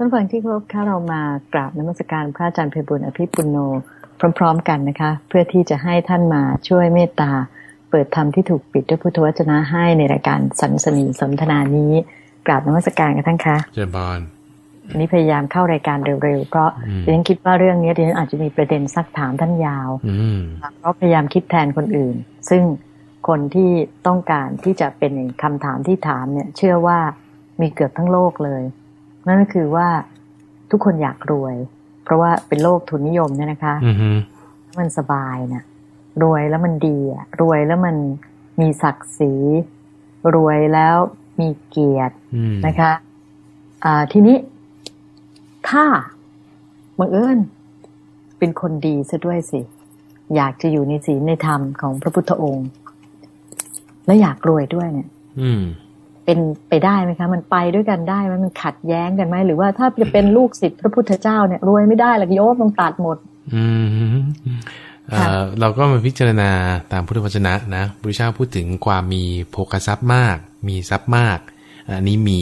ท่านฟังที่เคารพค่ะเรามากราบนมัสการพระอาจารย์เพบุญอภิปุโนพร้อม ๆ กันนะคะ เพื่อที่จะให้ท่านมาช่วยเมตตา เปิดธรรมที่ถูกปิดด้วยพุทธวจนะให้ในรายการสันสนีสนทนานี้กราบนมัสการกันท่านคะเจริญพรอันนี้พยายามเข้ารายการเร็วๆ เพราะอืมดิฉันคิดว่าเรื่องนี้ดิฉันอาจจะมีประเด็นซักถามท่านยาวอืมเพราะพยายามคิดแทนคนอื่น ซึ่งคนที่ต้องการที่จะเป็นอย่างคำถามที่ถามเนี่ย เชื่อว่ามีเกือบทั้งโลกเลย นั่นก็คือว่าทุกคนอยากรวย เพราะว่าเป็นโลกทุนนิยมเนี่ยนะคะอือฮึมันสบายนะรวยแล้วมันดีอะรวยแล้วมันมีศักดิ์ศรี รวยแล้วมีเกียรติอืมนะคะอ่าทีนี้ถ้าบังเอิญเป็นคนดีซะด้วยสิ อยากจะอยู่ในศีลในธรรมของพระพุทธองค์ และอยากรวยด้วยเนี่ย อืม เป็นไปได้ไหมคะ มันไปด้วยกันได้ไหมมันขัดแย้งกันไหมหรือว่าถ้าจะเป็นลูกศิษย์พระพุทธเจ้าเนี่ยรวยไม่ได้หรอกโยมต้องตัดหมด อืมเอ่ค่ะอเราก็มาพิจารณาตามพุทธวจนะนะพระเจ้าพูดถึงความมีโภคทรัพย์มาก มีทรัพย์มากอันนี้มี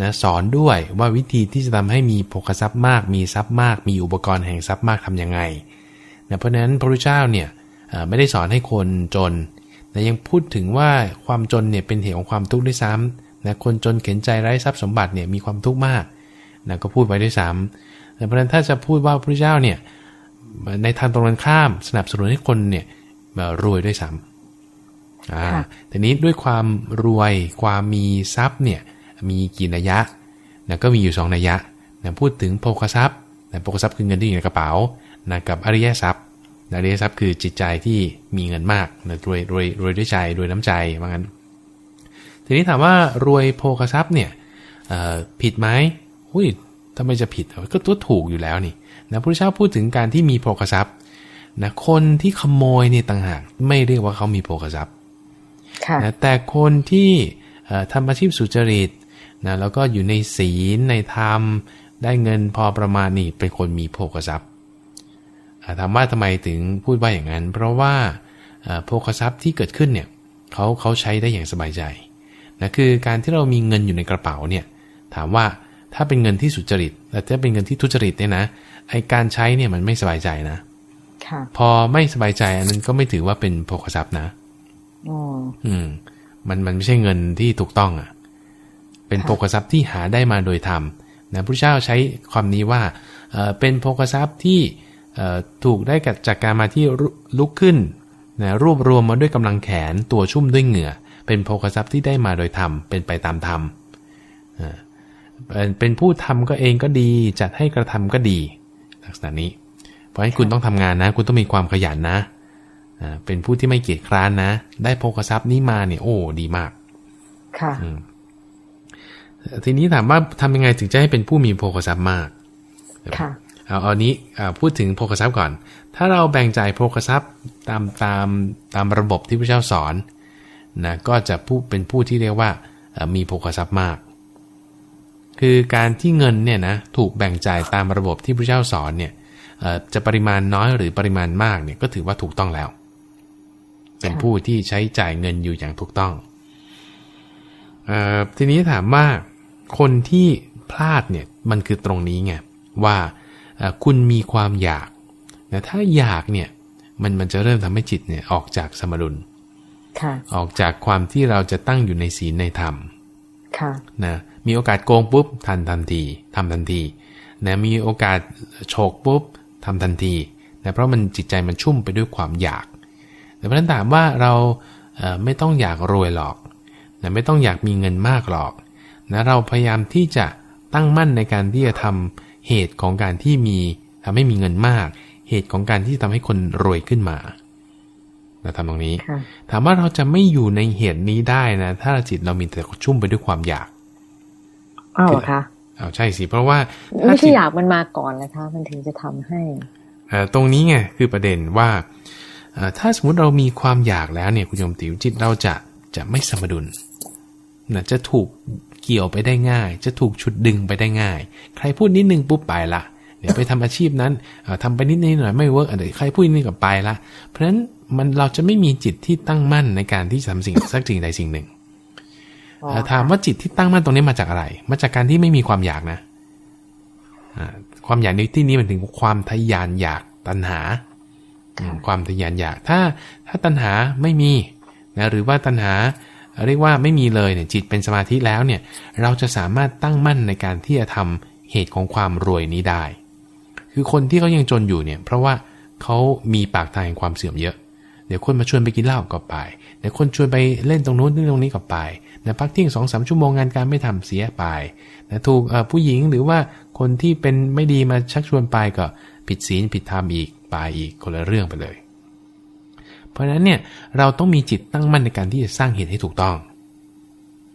นะสอนด้วยว่าวิธีที่จะทำให้มีโภคทรัพย์มาก มีทรัพย์มาก มีอุปกรณ์แห่งทรัพย์มากทำยังไงนะเพราะฉะนั้นพระพุทธเจ้าเนี่ยเอ่อไม่ได้สอนให้คนจน แต่ยังพูดถึงว่าความจนเนี่ยเป็นเหตุของความทุกข์ด้วยซ้ำนะคนจนเข็นใจไร้ทรัพย์สมบัติเนี่ยมีความทุกข์มากนะก็พูดไว้ด้วยซ้ำแต่เพราะฉะนั้นถ้าจะพูดว่าพระพุทธเจ้าเนี่ยในทางตรงกันข้ามสนับสนุนให้คนเนี่ยมารวยด้วยซ้ำอ่าค่ะทีนี้ด้วยความรวยความมีทรัพย์เนี่ยมีกี่นัยยะนะก็มีอยู่สองนัยยะนะพูดถึงโภคทรัพย์นะโภคทรัพย์คือเงินที่อยู่ในกระเป๋านะกับอริยทรัพย์นะ อริยทรัพย์คือจิตใจที่มีเงินมากนะรวยรวยรวยด้วยใจรวยน้ำใจว่างั้น ทีนี้ถามว่ารวยโภคทรัพย์เนี่ยเอ่อผิดไหมอุ้ยทำไมจะผิดก็ตัวถูกอยู่แล้วนี่นะพระพุทธเจ้าพูดถึงการที่มีโภคทรัพย์นะคนที่ขโมยเนี่ยต่างหากไม่เรียกว่าเขามีโภคทรัพย์ค่ะนะแต่คนที่เอ่อทำอาชีพสุจริตนะแล้วก็อยู่ในศีลในธรรม ได้เงินพอประมาณนี่เป็นคนมีโภคทรัพย์อ่า ถามว่าทำไมถึงพูดว่าอย่างนั้น เพราะว่าเอ่อโภคทรัพย์ที่เกิดขึ้นเนี่ยเขาเขาใช้ได้อย่างสบายใจนะคือการที่เรามีเงินอยู่ในกระเป๋าเนี่ยถามว่าถ้าเป็นเงินที่สุจริตแต่ถ้าเป็นเงินที่ทุจริตเนี่ยนะไอการใช้เนี่ยมันไม่สบายใจนะค่ะพอไม่สบายใจอันนั้นก็ไม่ถือว่าเป็นโภคทรัพย์นะอ๋ออืม มันมันไม่ใช่เงินที่ถูกต้องอะ เป็นค่ะโภคทรัพย์ที่หาได้มาโดยธรรมนะพระเจ้าใช้ความนี้ว่าเอ่อเป็นโภคทรัพย์ที่เอ่อ ถูกได้จากการมาที่รุลุกขึ้นนะรวบรวมมาด้วยกำลังแขนตัวชุ่มด้วยเหงื่อ เป็นโภคทรัพย์ที่ได้มาโดยธรรมเป็นไปตามธรรมอ่าเป็นเป็นผู้ทำก็เองก็ดีจัดให้กระทำก็ดีลักษณะนี้ เพราะฉะนั้นคุณต้องทำงานนะ คุณต้องมีความขยันนะอ่าเป็นผู้ที่ไม่เกียจคร้านนะ ได้โภคทรัพย์นี้มาเนี่ยโอ้ดีมาก ค่ะอืมทีนี้ถามว่าทำยังไงถึงจะให้เป็นผู้มีโภคทรัพย์มากค่ะ เอาเอานี้พูดถึงโภคทรัพย์ก่อน ถ้าเราแบ่งจ่ายโภคทรัพย์ตามตามตามระบบที่พระเจ้าสอนนะก็จะผู้เป็นผู้ที่เรียกว่ามีโภคทรัพย์มาก คือการที่เงินเนี่ยนะถูกแบ่งจ่ายตามระบบที่พระเจ้าสอนเนี่ยจะปริมาณน้อยหรือปริมาณมากเนี่ยก็ถือว่าถูกต้องแล้ว เป็นผู้ที่ใช้จ่ายเงินอยู่อย่างถูกต้องออทีนี้ถามว่าคนที่พลาดเนี่ยมันคือตรงนี้ไงว่า คุณมีความอยากนะถ้าอยากเนี่ยมันมันจะเริ่มทำให้จิตเนี่ยออกจากสมดุลค่ะออกจากความที่เราจะตั้งอยู่ในศีลในธรรมค่ะนะมีโอกาสโกงปุ๊บทันทันทีทำทันทีนะมีโอกาสโฉกปุ๊บทำทันทีนะเพราะมันจิตใจมันชุ่มไปด้วยความอยากแต่เพราะฉะนั้นถามว่าเราเอ่อไม่ต้องอยากรวยหรอกนะไม่ต้องอยากมีเงินมากหรอกนะเราพยายามที่จะตั้งมั่นในการที่จะทำ เหตุของการที่มีทำให้มีเงินมาก เหตุของการที่ทำให้คนรวยขึ้นมาเราทำตรงนี้ค่ะถามว่าเราจะไม่อยู่ในเหตุนี้ได้นะ ถ้าจิตเรามีแต่ชุ่มไปด้วยความอยากอ้าวเหรอคะเอาใช่สิ เพราะว่าถ้าไม่ใช่จิตอยากมันมาก่อนนะคะมันถึงจะทำให้เอ่อตรงนี้ไงคือประเด็นว่าเอ่อถ้าสมมุติเรามีความอยากแล้วเนี่ยคุณโยมติ๋วจิตเราจะจะไม่สมดุลนะจะถูก เกี่ยวไปได้ง่าย จะถูกฉุดดึงไปได้ง่าย ใครพูดนิดนึงปุ๊บไปละเดี๋ยวไปทำอาชีพนั้นเอ่อทำไปนิดนิดหน่อยไม่ work เดี๋ยวใครพูดนิดนึงก็ไปละเพราะฉะนั้นมันเราจะไม่มีจิตที่ตั้งมั่นในการที่จะทำสิ่งสักสิ่งใดสิ่งหนึ่งอ๋อเอ่อถามว่าจิตที่ตั้งมั่นตรงนี้มาจากอะไร มาจากการที่ไม่มีความอยากนะความอยากในที่นี้มันถึงความทยานอยากตัณหา ความทยานอยากถ้าถ้าตัณหาไม่มีนะหรือว่าตัณหา เรียกว่าไม่มีเลยเนี่ยจิตเป็นสมาธิแล้วเนี่ยเราจะสามารถตั้งมั่นในการที่จะทำเหตุของความรวยนี้ได้ คือคนที่เขายังจนอยู่เนี่ยเพราะว่าเขามีปากทางแห่งความเสื่อมเยอะ เดี๋ยวคนมาชวนไปกินเหล้าก็ไป เดี๋ยวคนชวนไปเล่นตรงนู้นตรงนี้ก็ไปนะพักเที่ยงสองสามชั่วโมงงานการไม่ทำเสียไปนะถูกผู้หญิงหรือว่าคนที่เป็นไม่ดีมาชักชวนไปก็ผิดศีลผิดธรรมอีกไปอีกคนละเรื่องไปเลย เพราะฉะนั้นเนี่ยเราต้องมีจิตตั้งมั่นในการที่จะสร้างเหตุให้ถูกต้อง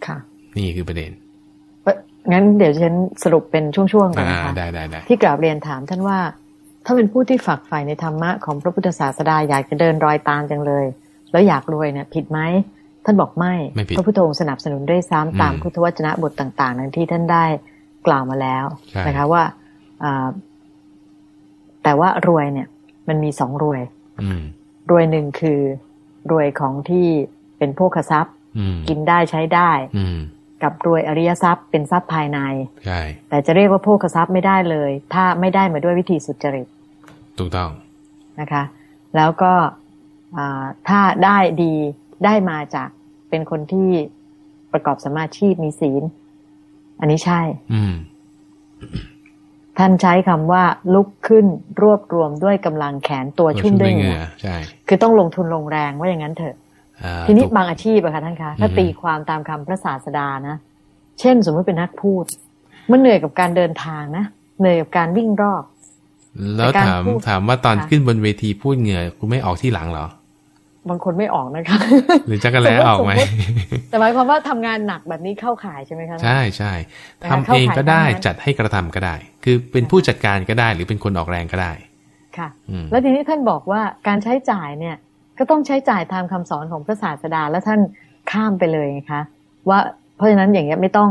ค่ะ นี่คือประเด็นงั้นเดี๋ยวฉันสรุปเป็นช่วงๆก่อนนะคะได้ได้ได้ที่กราบเรียนถามท่านว่า ถ้าเป็นผู้ที่ฝักใฝ่ในธรรมะของพระพุทธศาสดาอยากจะเดินรอยตามจังเลย แล้วอยากรวยเนี่ยผิดไหมท่านบอกไม่พระพุทธองค์สนับสนุนด้วยซ้ำตามพุทธวจนะบทต่างๆนั้นที่ท่านได้กล่าวมาแล้วนะคะว่าแต่ว่ารวยเนี่ย มันมีสองรวย รวยหนึ่งคือ รวยของที่เป็นพวกทรัพย์ กินได้ใช้ได้กับรวยอริยทรัพย์เป็นทรัพย์ภายในใช่แต่จะเรียกว่าโภคทรัพย์ไม่ได้เลย ถ้าไม่ได้มาด้วยวิธีสุจริตถูกต้องนะคะ แล้วก็ถ้าได้ดีได้มาจากเป็นคนที่ประกอบสมาชีพมีศีล อันนี้ใช่ อืม ท่านใช้คำว่าลุกขึ้นรวบรวมด้วยกำลังแขนตัวชุ่มด้วยเหงื่อใช่คือต้องลงทุนลงแรงว่าอย่างนั้นเถอะ ทีนี้บางอาชีพอะค่ะท่านคะ ถ้าตีความตามคำพระศาสดานะ เช่นสมมติเป็นนักพูด มันเหนื่อยกับการเดินทางนะ เหนื่อยกับการวิ่งรอบ แล้วถามถามว่าตอนขึ้นบนเวทีพูดเหงื่อคุณไม่ออกที่หลังเหรอ บางคนไม่ออกนะคะ หรือจะกันแล้วออกไหมแต่หมายความว่าทำงานหนักแบบนี้เข้าข่ายใช่ไหมคะใช่ใช่ทำเองก็ได้จัดให้กระทำก็ได้ คือเป็นผู้จัดการก็ได้ หรือเป็นคนออกแรงก็ได้ค่ะ แล้วทีนี้ท่านบอกว่าการใช้จ่ายเนี่ย ก็ต้องใช้จ่ายตามคำสอนของพระศาสดาแล้วท่านข้ามไปเลยนะคะ ว่าเพราะฉะนั้นอย่างเงี้ยไม่ต้อง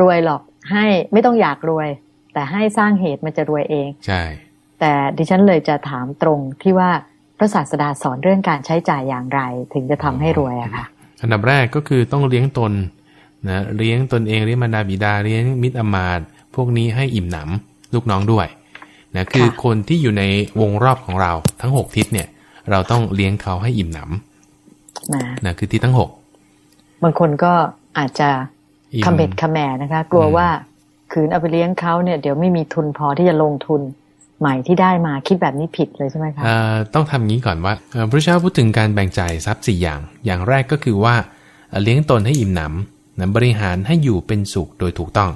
รวยหรอกให้ไม่ต้องอยากรวย แต่ให้สร้างเหตุมันจะรวยเอง ใช่ แต่ดิฉันเลยจะถามตรงที่ว่าพ ระศาสดาสอนเรื่องการใช้จ่ายอย่างไร ถึงจะทำให้รวยอะค่ะ อันดับแรกก็คือต้องเลี้ยงตนนะเลี้ยงตนเองเลี้ยงมารดาบิดาเลี้ยงมิตรอมาตพวกนี้ให้อิ่มหนำลูกน้องด้วยนะคือคนที่อยู่ในวงรอบของเราทั้งหกทิศเนี่ย เราต้องเลี้ยงเขาให้อิ่มหนำนะคือที่ทั้งหกบางคนก็อาจจะคำเบ็ดคำแหมนะคะ กลัวว่าคืนเอาไปเลี้ยงเขาเนี่ยเดี๋ยวไม่มีทุนพอที่จะลงทุน ใหม่ที่ได้มาคิดแบบนี้ผิดเลยใช่ไหมคะต้องทำงี้ก่อนว่าพระเจ้าพูดถึงการแบ่งจ่ายทรัพย์สี่อย่าง อย่างแรกก็คือว่าเลี้ยงตนให้อิ่มหนำนะบริหารให้อยู่เป็นสุขโดยถูกต้อง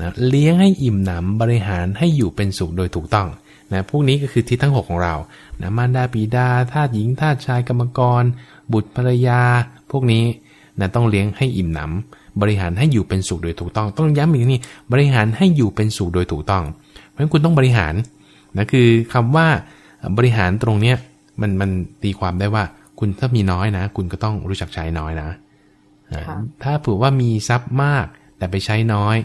นะเลี้ยงให้อิ่มหนำบริหารให้อยู่เป็นสุขโดยถูกต้องนะพวกนี้ก็คือทิศทั้ง 6 ของเรานะมารดาปีดาทาสหญิงทาสชายกรรมกร บุตรภรรยา พวกนี้นะต้องเลี้ยงให้อิ่มหนำบริหารให้อยู่เป็นสุขโดยถูกต้อง ต้องย้ำอีกนี่บริหารให้อยู่เป็นสุขโดยถูกต้อง ราะฉะนั้นคุณต้องบริหารนะคือคำว่าบริหารตรงเนี้ยมันมันตีความได้ว่าคุณถ้ามีน้อยนะ คุณก็ต้องรู้จักใช้น้อยนะถ้าผือว่ามีทรัพย์มาก แต่ไปใช้น้อย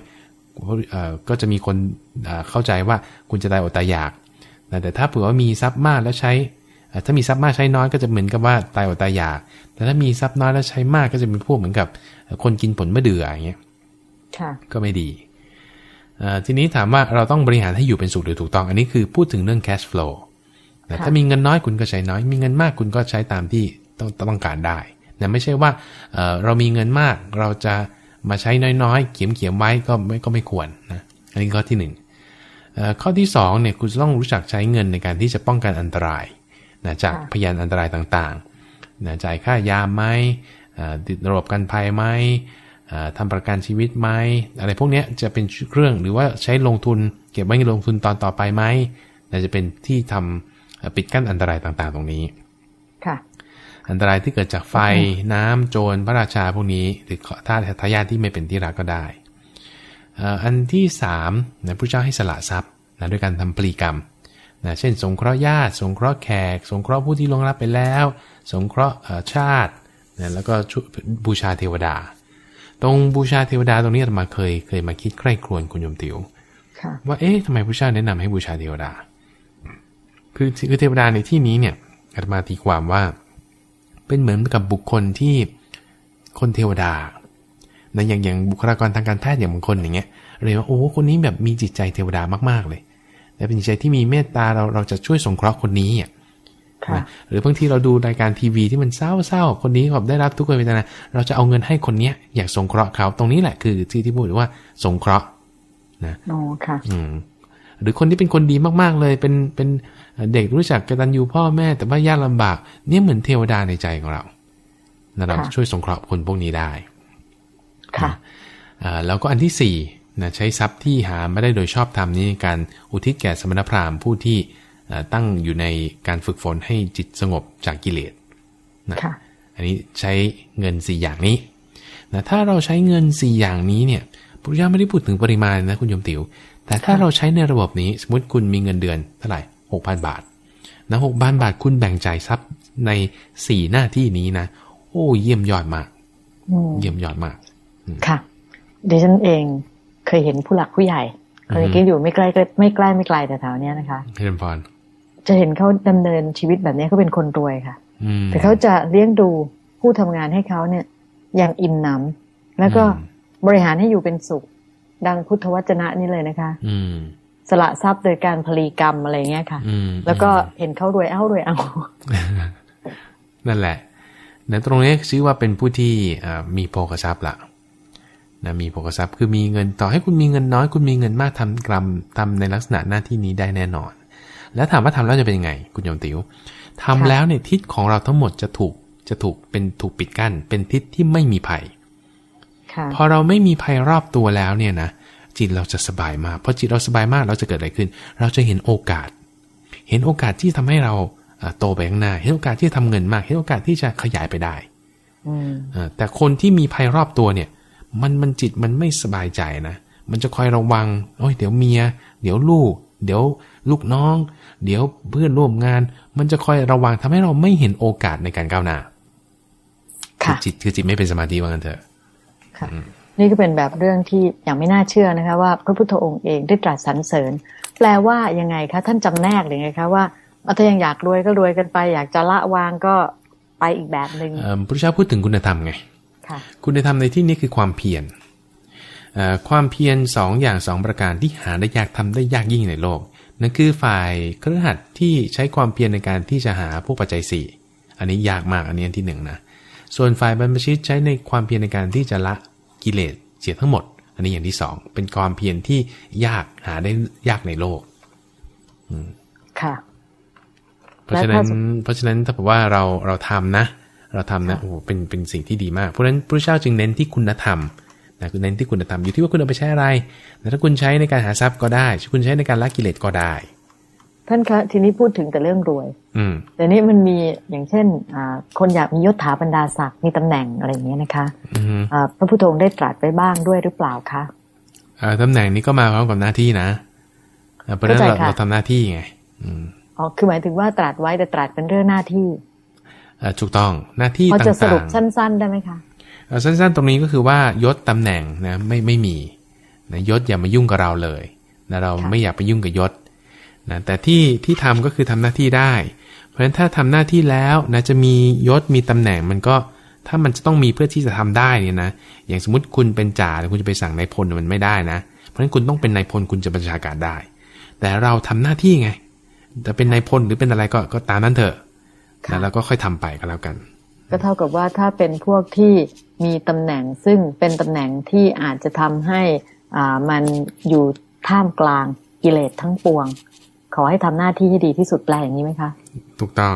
ก็จะมีคนเข้าใจว่าคุณจะตายอดตายอยาก แต่ถ้าเผื่อว่ามีทรัพย์มากแล้วใช้ ถ้ามีทรัพย์มากใช้น้อยก็จะเหมือนกับว่าตายอดตายอยาก แต่ถ้ามีทรัพย์น้อยแล้วใช้มากก็จะเป็นพวกเหมือนกับคนกินผลมะเดื่ออย่างเงี้ยก็ไม่ดี ทีนี้ถามว่าเราต้องบริหารให้อยู่เป็นสุขหรือถูกต้อง อันนี้คือพูดถึงเรื่อง cash flow แต่ถ้ามีเงินน้อยคุณก็ใช้น้อย มีเงินมากคุณก็ใช้ตามที่ต้องต้องการได้แต่ไม่ใช่ว่าเรามีเงินมากเราจะมาใช้น้อยๆ เขียมเขียมไว้ก็ไม่ก็ไม่ควรนะอันนี้ข้อที่หนึ่งข้อที่2เนี่ยคุณจะต้องรู้จักใช้เงินในการที่จะป้องกันอันตรายนะจากพยานอันตรายต่างๆนะจ่ายค่ายาไหมติดระบบกันภัยไหม ทำประกันชีวิตไหมอะไรพวกนี้จะเป็นเรื่องหรือว่าใช้ลงทุนเก็บไว้ลงทุนตอนต่อไปไหมนะจะเป็นที่ทำปิดกั้นอันตรายต่างๆ ตรงนี้ค่ะอันตรายที่เกิดจากไฟน้ำโจรพระราชาพวกนี้ หรือท่าทายาทที่ไม่เป็นที่รักก็ได้ อันที่สามนะพระเจ้าให้สละทรัพย์นะด้วยการทำปรีกรรมนะเช่น สงเคราะห์ญาติ สงเคราะห์แขก สงเคราะห์ผู้ที่ลงรับไปแล้ว สงเคราะห์ชาตินะแล้วก็บูชาเทวดา ตรงบูชาเทวดาตรงนี้มาเคยเคยมาคิดใคร่ครวญคุณโยมติวว่าเอ๊ะทำไมพระเจ้าแนะนำให้บูชาเทวดา คือคือเทวดาในที่นี้เนี่ยอาตมาตีความว่า เป็นเหมือนกับบุคคลที่คนเทวดานะอย่างอย่างบุคลากรทางการแพทย์อย่างบางคนอย่างเงี้ยเลยว่าโอ้คนนี้แบบมีจิตใจเทวดามากๆเลย แต่เป็นจิตใจที่มีเมตตาเราเราจะช่วยสงเคราะห์คนนี้อะค่ะ หรือบางทีเราดูรายการทีวีที่มันเศร้าๆคนนี้แบบได้รับทุกขเวทนาเราจะเอาเงินให้คนเนี้ยอยากสงเคราะห์เขาตรงนี้แหละคือที่ที่พูดว่าสงเคราะห์นะอ๋อค่ะ อืมหรือคนที่เป็นคนดีมากๆเลยเป็นเป็นเด็กรู้จักกตัญญูพ่อแม่ แต่ว่ายากลำบาก เนี่ยเหมือนเทวดาในใจของเรานะเราค่ะช่วยสงเคราะห์คนพวกนี้ได้ ค่ะอ่าแล้วก็อันที่สี่นะใช้ทรัพย์ที่หาไม่ได้โดยชอบธรรมนี้ในการอุทิศแก่สมณพราหมณ์ผู้ที่อ่า ตั้งอยู่ในการฝึกฝนให้จิตสงบจากกิเลสนะค่ะอันนี้ใช้เงินสี่อย่างนี้นะถ้าเราใช้เงินสี่อย่างนี้เนี่ยพระพุทธเจ้าไม่ได้พูดถึงปริมาณนะคุณโยมติวแต่ถ้าเราใช้ในระบบนี้สมมติคุณมีเงินเดือนเท่าไหร่หกพันบาทนะหกพันบาทคุณแบ่งจ่ายทรัพย์ในสี่หน้าที่นี้นะ โอ้เยี่ยมยอดมากอืมเยี่ยมยอดมาก ค่ะดิฉันเองเคยเห็นผู้หลักผู้ใหญ่อือเคฮึยกินอยู่ไม่ใกล้ไม่ใกล้ไม่ไกลแต่แถวๆเนี้ยนะคะให้เริ่มพร จะเห็นเขาดำเนินชีวิตแบบนี้เขาเป็นคนรวยค่ะอืมแต่เขาจะเลี้ยงดูผู้ทำงานให้เขาเนี่ย อย่างอิ่มหนำแล้วก็อืมบริหารให้อยู่เป็นสุข ดังพุทธวจนะนี่เลยนะคะ อืมสละทรัพย์โดยการพลีกรรมอะไรเงี้ยค่ะอืมแล้วก็เห็นเขารวยเอารวยเอา นั่นแหละนะตรงนี้ชื่อว่าเป็นผู้ที่อ่ามีโภคทรัพย์ละนะมีโภคทรัพย์คือมีเงินต่อให้คุณมีเงินน้อย คุณมีเงินมากทำกรรมทำในลักษณะหน้าที่นี้ได้แน่นอน แล้วถามว่าทำแล้วจะเป็นยังไง คุณโยมติวทำค่ะแล้วเนี่ยทิศของเราทั้งหมดจะถูกจะถูกเป็นถูกปิดกั้นเป็นทิศที่ไม่มีภัยค่ะพอเราไม่มีภัยรอบตัวแล้วเนี่ยนะจิตเราจะสบายมากพอจิตเราสบายมากเราจะเกิดอะไรขึ้น เราจะเห็นโอกาส เห็นโอกาสที่ทำให้เราเอ่อโตไปข้างหน้า เห็นโอกาสที่จะทำเงินมาก เห็นโอกาสที่จะขยายไปได้อืมเออแต่คนที่มีภัยรอบตัวเนี่ย มันมันจิตมันไม่สบายใจนะมันจะคอยระวังโอ้ยเดี๋ยวเมีย เดี๋ยวลูก เดี๋ยวลูกน้อง เดี๋ยวเพื่อนร่วมงาน มันจะคอยระวังทำให้เราไม่เห็นโอกาสในการก้าวหน้าคืค่ะอจิตคือจิตไม่เป็นสมาธิว่างั้นเถอะค่ะนี่ก็เป็นแบบเรื่องที่อย่างไม่น่าเชื่อนะคะ ว่าพระพุทธองค์เองได้ตรัสสรรเสริญ แปลว่ายังไงคะท่านจำแนกหรือไงคะว่าเอาถ้ายังอยากรวยก็รวยกันไป อยากจะละวางก็ไปอีกแบบหนึ่งเอ่อพระพุทธเจ้าพูดถึงคุณธรรมไงค่ะคุณธรรมในที่นี้คือความเพียรเอ่อ ความเพียรสองอย่างสองประการที่หาได้ยากทำได้ยากยิ่งในโลก นั่นคือฝ่ายเครือขัดที่ใช้ความเพียรในการที่จะหาพวกปัจจัยสี่อันนี้ยากมากอันนี้อันที่หนึ่งนะส่วนฝ่ายบรรพชิตใช้ในความเพียรในการที่จะละกิเลสเสียทั้งหมด อันนี้อย่างที่สองเป็นความเพียรที่ยากหาได้ยากในโลกค่ะเพราะฉะนั้นแล้วถ้าสมเพราะฉะนั้นถ้าบอกว่าเราเราทำนะ เราทำนะโอ้โหเป็นเป็นสิ่งที่ดีมาก เพราะฉะนั้นพระเจ้าจึงเน้นที่คุณธรรม นะคือเน้นที่คุณธรรมอยู่ที่ว่าคุณเอาไปใช้อะไรแต่ถ้าคุณใช้ในการหาทรัพย์ก็ได้ คุณใช้ในการละกิเลสก็ได้ ท่านคะทีนี้พูดถึงแต่เรื่องรวย อืมแต่นี้มันมีอย่างเช่นอ่าคนอยากมียศถาบรรดาศักดิ์มีตำแหน่งอะไรอย่างเงี้ยนะคะอืมอ่าพระพุทธองค์ได้ตรัสไว้บ้างด้วยหรือเปล่าคะอ่าตำแหน่งนี้ก็มาพร้อมกับหน้าที่นะอ่าเพราะฉะนั้นเราเข้าใจค่ะเราทำหน้าที่ไงอืมอ๋อคือหมายถึงว่าตรัสไว้แต่ตรัสเป็นเรื่องหน้าที่อ่าถูกต้องหน้าที่พอต่างๆจะสรุปสั้น ๆ ได้ไหมคะเอ่อ สั้นๆ ตรงนี้ก็คือว่ายศตำแหน่งนะไม่ไม่มีนะยศอย่ามายุ่งกับเราเลยนะเราค่ะไม่อยากไปยุ่งกับยศนะแต่ที่ที่ทำก็คือทำหน้าที่ได้ เพราะฉะนั้นถ้าทำหน้าที่แล้วนะจะมียศมีตำแหน่งมันก็ถ้ามันจะต้องมีเพื่อที่จะทำได้เนี่ยนะอย่างสมมติคุณเป็นจ่าแล้วคุณจะไปสั่งนายพลมันไม่ได้นะ เพราะฉะนั้นคุณต้องเป็นนายพลคุณจะบัญชาการได้ แต่เราทำหน้าที่ไงจะเป็นนายพลหรือเป็นอะไรก็ก็ตามนั้นเถอะค่ะแล้วเราก็ค่อยทำไปก็แล้วกัน ก็เท่ากับว่าถ้าเป็นพวกที่มีตำแหน่งซึ่งเป็นตำแหน่งที่อาจจะทำให้อ่ามันอยู่ท่ามกลางกิเลสทั้งปวง ขอให้ทำหน้าที่ให้ดีที่สุดแปลอย่างนี้ไหมคะ ถูกต้อง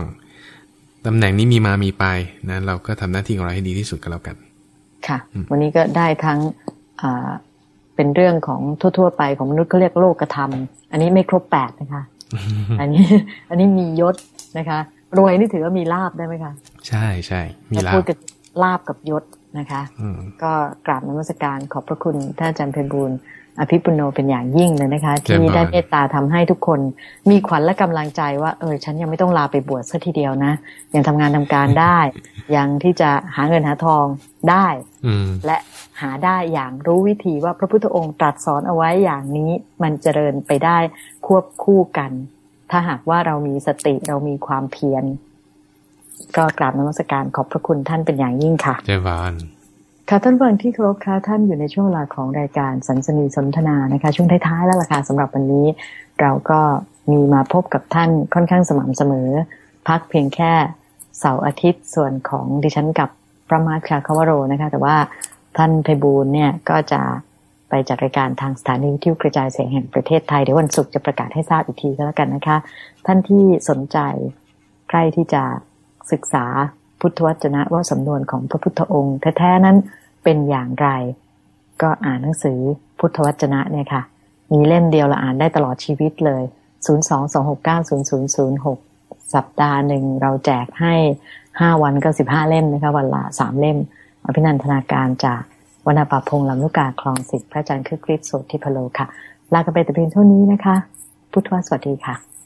ตำแหน่งนี้มีมามีไปนะเราก็ทำหน้าที่ของเราให้ดีที่สุดก็แล้วกัน ค่ะอืมวันนี้ก็ได้ทั้งอ่าเป็นเรื่องของทั่ว ๆ ไปของมนุษย์เขาเรียกโลกธรรม อันนี้ไม่ครบแปดนะคะ อันนี้ อันนี้มียศนะคะ รวยนี่ถือว่ามีลาบได้ไหมคะ ใช่ใช่มีเราลาพูบดกันลาบกับยศนะคะอืมก็กราบนมัสการขอบพระคุณท่านอาจารย์เพบูลย์อภิปุโนเป็นอย่างยิ่งเลยนะคะเจริญที่พรได้เมตตาทำให้ทุกคนมีขวัญและกำลังใจว่าเออฉันยังไม่ต้องลาไปบวชสัทีเดียวนะ ยังทำงานทำการได้ ยังที่จะหาเงินหาทองได้อืมและหาได้อย่างรู้วิธีว่าพระพุทธองค์ตรัสสอนเอาไว้อย่างนี้มันเจริญไปได้ควบคู่กัน ถ้าหากว่าเรามีสติเรามีความเพียร ก็กราบนมัสการขอบพระคุณท่านเป็นอย่างยิ่งค่ะเจริญพรค่ะท่านฟังที่เคารพค่ะท่านอยู่ในช่วงเวลาของรายการสันสนีสนทนานะคะ ช่วงท้ายๆแล้วล่ะค่ะสำหรับวันนี้ เราก็มีมาพบกับท่านค่อนข้างสม่ำเสมอ พักเพียงแค่เสาร์อาทิตย์ส่วนของดิฉันกับพระมาร์คาคาวโรนะคะ แต่ว่าท่านไพบูลเนี่ยก็จะไปจัดรายการทางสถานีวิทยุกระจายเสียงแห่งประเทศไทยเดี๋ยววันศุกร์จะประกาศให้ทราบอีกทีก็แล้วกันนะคะ ท่านที่สนใจใครที่จะ ศึกษาพุทธวจนะว่าสำนวนของพระพุทธองค์แท้ๆนั้นเป็นอย่างไร ก็อ่านหนังสือพุทธวจนะเนี่ยค่ะ มีเล่มเดียวละอ่านได้ตลอดชีวิตเลย 022690006 สัปดาห์หนึ่งเราแจกให้ 5 วันก็15 เล่มนะคะวันละ 3 เล่ม อภินันทนาการจากวรรณปพงษ์ลำลูกกาคลองสิทธิ์พระอาจารย์คือคริสโสติพโลค่ะ ลากันไปแต่เพียงเท่านี้นะคะ พุทธวสวัสดีค่ะ